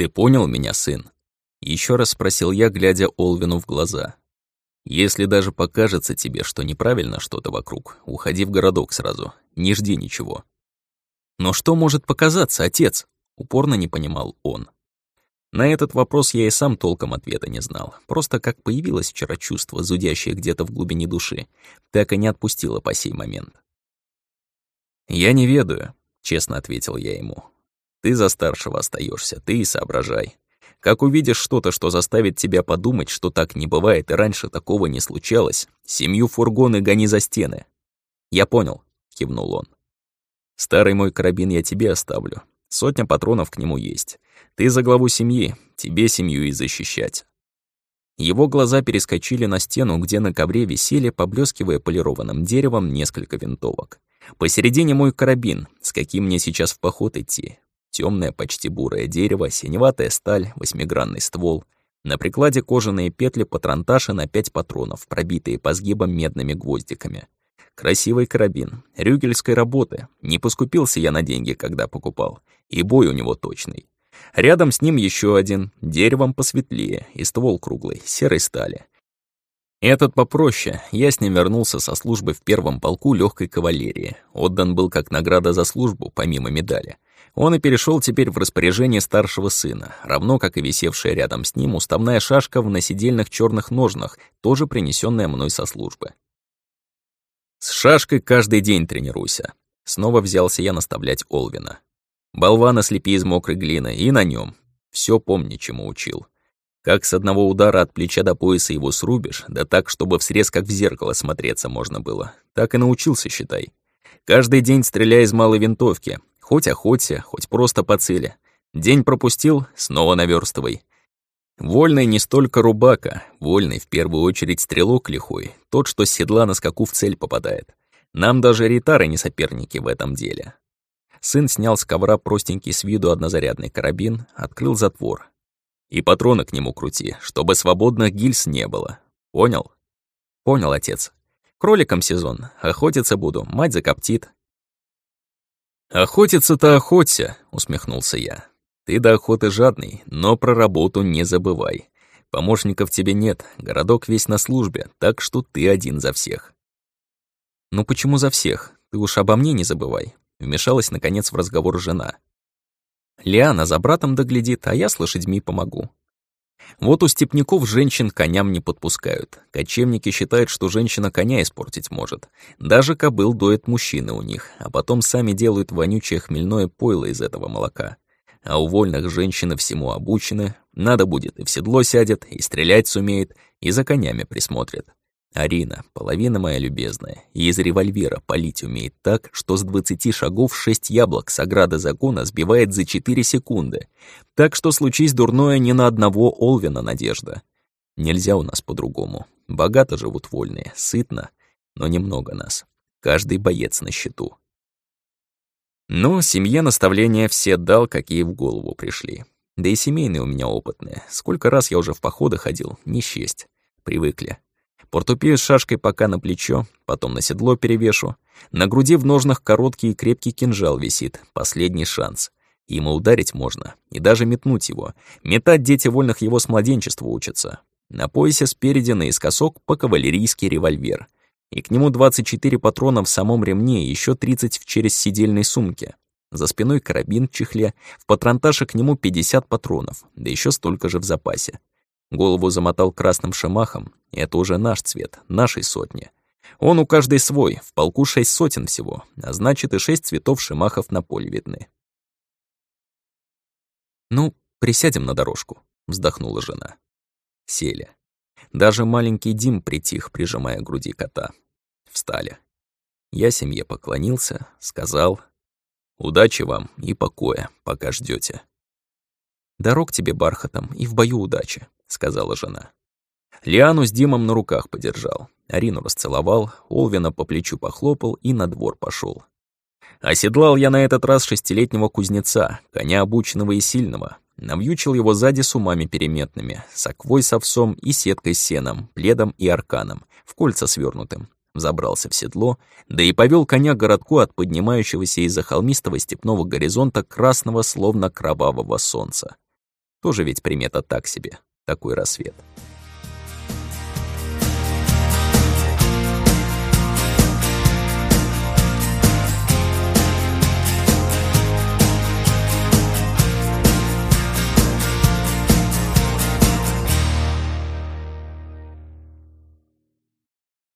«Ты понял меня, сын?» Еще раз спросил я, глядя Олвину в глаза. «Если даже покажется тебе, что неправильно что-то вокруг, уходи в городок сразу, не жди ничего». «Но что может показаться, отец?» — упорно не понимал он. На этот вопрос я и сам толком ответа не знал. Просто как появилось вчера чувство, зудящее где-то в глубине души, так и не отпустило по сей момент. «Я не ведаю», — честно ответил я ему. «Ты за старшего остаешься, ты и соображай. Как увидишь что-то, что заставит тебя подумать, что так не бывает и раньше такого не случалось, семью фургоны гони за стены». «Я понял», — кивнул он. «Старый мой карабин я тебе оставлю. Сотня патронов к нему есть. Ты за главу семьи, тебе семью и защищать». Его глаза перескочили на стену, где на ковре висели, поблескивая полированным деревом, несколько винтовок. Посередине мой карабин, с каким мне сейчас в поход идти. Темное, почти бурое дерево, синеватая сталь, восьмигранный ствол. На прикладе кожаные петли патронташа на пять патронов, пробитые по сгибам медными гвоздиками. Красивый карабин, рюгельской работы. Не поскупился я на деньги, когда покупал. И бой у него точный. Рядом с ним еще один, деревом посветлее, и ствол круглый, серой стали. Этот попроще. Я с ним вернулся со службы в первом полку легкой кавалерии. Отдан был как награда за службу, помимо медали. Он и перешел теперь в распоряжение старшего сына, равно как и висевшая рядом с ним уставная шашка в насидельных черных ножнах, тоже принесенная мной со службы. С шашкой каждый день тренируйся. Снова взялся я наставлять Олвина. Болвана слепи из мокрой глины, и на нем. Все помни, чему учил. Как с одного удара от плеча до пояса его срубишь, да так, чтобы в срез как в зеркало смотреться можно было. Так и научился, считай. Каждый день стреляй из малой винтовки. Хоть охоться, хоть просто по цели. День пропустил, снова наверстывай. Вольный не столько рубака, вольный в первую очередь стрелок лихой, тот, что с седла на скаку в цель попадает. Нам даже ритары не соперники в этом деле. Сын снял с ковра простенький с виду однозарядный карабин, открыл затвор, и патроны к нему крути, чтобы свободных гильз не было. Понял? Понял, отец. Кроликом сезон. Охотиться буду, мать закоптит. Охотиться-то охоться, усмехнулся я. Ты до охоты жадный, но про работу не забывай. Помощников тебе нет, городок весь на службе, так что ты один за всех. Ну почему за всех? Ты уж обо мне не забывай. Вмешалась, наконец, в разговор жена. Лиана за братом доглядит, а я с лошадьми помогу. Вот у степняков женщин коням не подпускают. Кочевники считают, что женщина коня испортить может. Даже кобыл доят мужчины у них, а потом сами делают вонючее хмельное пойло из этого молока. А у вольных женщины всему обучены, надо будет и в седло сядет, и стрелять сумеет, и за конями присмотрит. Арина, половина моя любезная, и из револьвера палить умеет так, что с двадцати шагов шесть яблок с ограды закона сбивает за четыре секунды. Так что случись дурное не на одного Олвина надежда. Нельзя у нас по-другому. Богато живут вольные, сытно, но немного нас. Каждый боец на счету. Ну, семье наставления все дал, какие в голову пришли. Да и семейные у меня опытные. Сколько раз я уже в походы ходил, не счесть. Привыкли. Портупею с шашкой пока на плечо, потом на седло перевешу. На груди в ножнах короткий и крепкий кинжал висит, последний шанс. Ему ударить можно, и даже метнуть его. Метать дети вольных его с младенчества учатся. На поясе спереди наискосок по-кавалерийский револьвер. И к нему 24 патрона в самом ремне и еще 30 в через сидельной сумке. За спиной карабин в чехле, в патронташе к нему 50 патронов, да еще столько же в запасе. Голову замотал красным шамахом, это уже наш цвет, нашей сотни. Он у каждой свой, в полку шесть сотен всего, а значит и шесть цветов шамахов на поле видны. «Ну, присядем на дорожку», — вздохнула жена. Сели. Даже маленький Дим притих, прижимая к груди кота. Встали. Я семье поклонился, сказал «Удачи вам и покоя, пока ждете. «Дорог тебе бархатом и в бою удачи», сказала жена. Лиану с Димом на руках подержал, Арину расцеловал, Олвина по плечу похлопал и на двор пошел. Оседлал я на этот раз шестилетнего кузнеца, коня обученного и сильного, навьючил его сзади с умами переметными, с оквой с овсом и сеткой с сеном, пледом и арканом, в кольца свернутым. Забрался в седло, да и повел коня к городку от поднимающегося из-за холмистого степного горизонта красного, словно кровавого солнца. Тоже ведь примета так себе, такой рассвет.